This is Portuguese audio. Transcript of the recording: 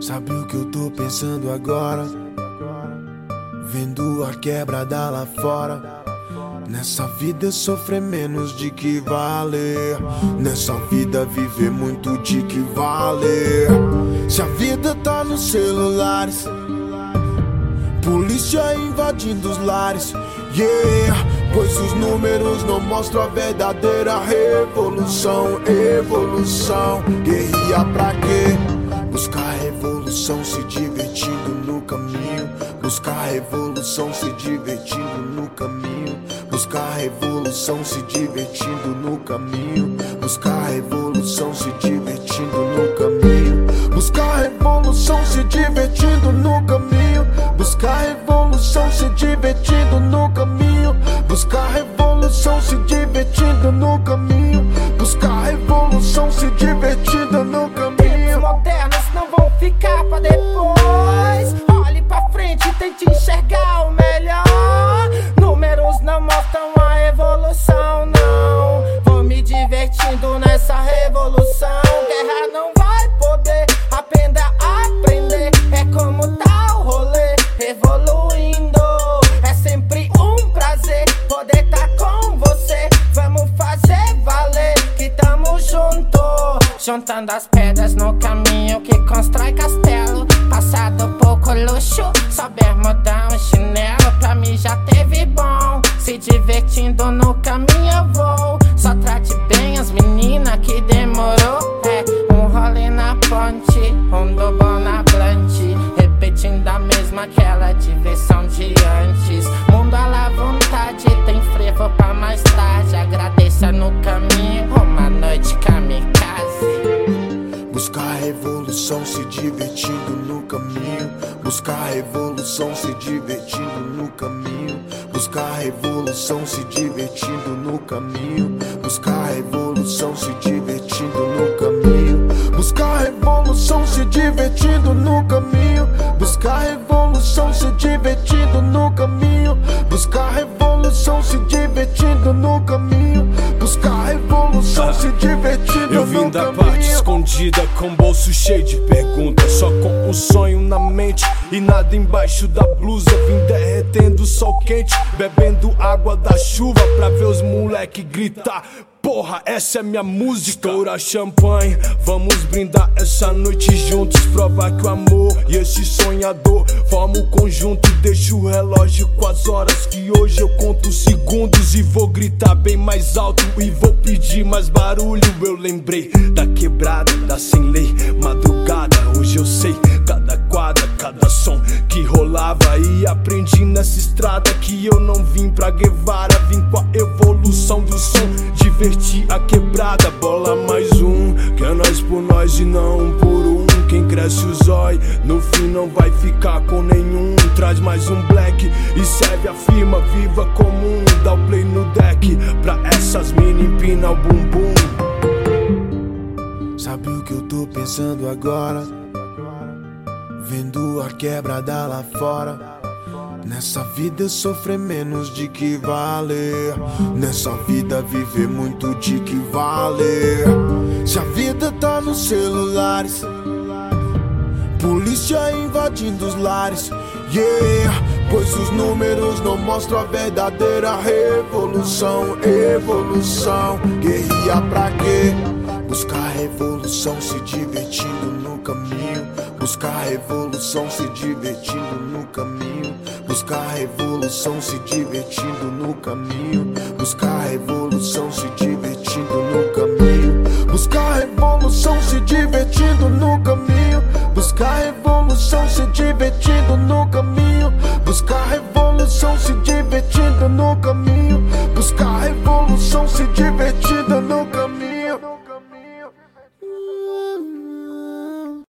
Sabe o que eu tô pensando agora? Vendo a quebrada lá fora. Nessa vida sofrer menos de que valer. Nessa vida viver muito de que valer. Se a vida tá nos celulares, polícia invadindo os lares. Yeah, pois os números não mostram a verdadeira revolução. Evolução, guerrilha pra quê? Buscar revolução se divertindo no caminho. Buscar revolução se divertindo no caminho. Buscar revolução se divertindo no caminho. Buscar revolução se divertindo no caminho. Buscar revolução se divertindo no caminho. Buscar revolução se divertindo não. Vou me divertindo nessa revolução. Guerra não vai poder, aprenda a aprender. É como tá o rolê, evoluindo. É sempre um prazer poder tá com você. Vamos fazer valer que tamo junto. Juntando as pedras no caminho que constrói castelo. Passado pouco luxo, só bermudão e chinelo. Que Revolução se divertindo no caminho. Buscar revolução se divertindo no caminho. Buscar revolução se divertindo no caminho. Buscar revolução se divertindo no caminho. Buscar revolução se divertindo no caminho. Buscar revolução se divertindo no caminho. Buscar revolução se divertindo no caminho. Buscar se divertindo Eu vim da parte escondida com bolso cheio de perguntas. Só com um sonho na mente e nada embaixo da blusa. Vim derretendo o sol quente, bebendo água da chuva pra ver os moleque gritar. Porra, essa é minha música. Estoura champanhe, vamos brindar essa noite juntos. Provar que o amor e esse sonhador formam um conjunto. Deixa o relógio com as horas que hoje eu conto segundos. E vou gritar bem mais alto e vou pedir mais barulho. Eu lembrei da quebrada, da sem lei, madrugada. Hoje eu sei cada quadra, cada som que rolava. E aprendi nessa estrada que eu não vim pra Guevara, vim com a evolução do som. Divertir a quebrada, bola mais um. Que é nós por nós e não por um. Quem cresce o zói, no fim não vai ficar com nenhum. Traz mais um black e serve a firma viva comum. Dá o play no deck pra essas mini empina o bumbum. Sabe o que eu tô pensando agora? Vendo a quebrada lá fora. Nessa vida sofrer menos de que valer. Nessa vida viver muito de que valer. Se a vida tá nos celulares, polícia invadindo os lares. Yeah, pois os números não mostram a verdadeira revolução. Evolução, guerrilha pra quê? Buscar revolução se divertindo no caminho. Buscar revolução se divertindo no caminho. Buscar revolução se divertindo no caminho. Buscar revolução se divertindo no caminho. Buscar revolução se divertindo no caminho. Buscar revolução se divertindo no caminho.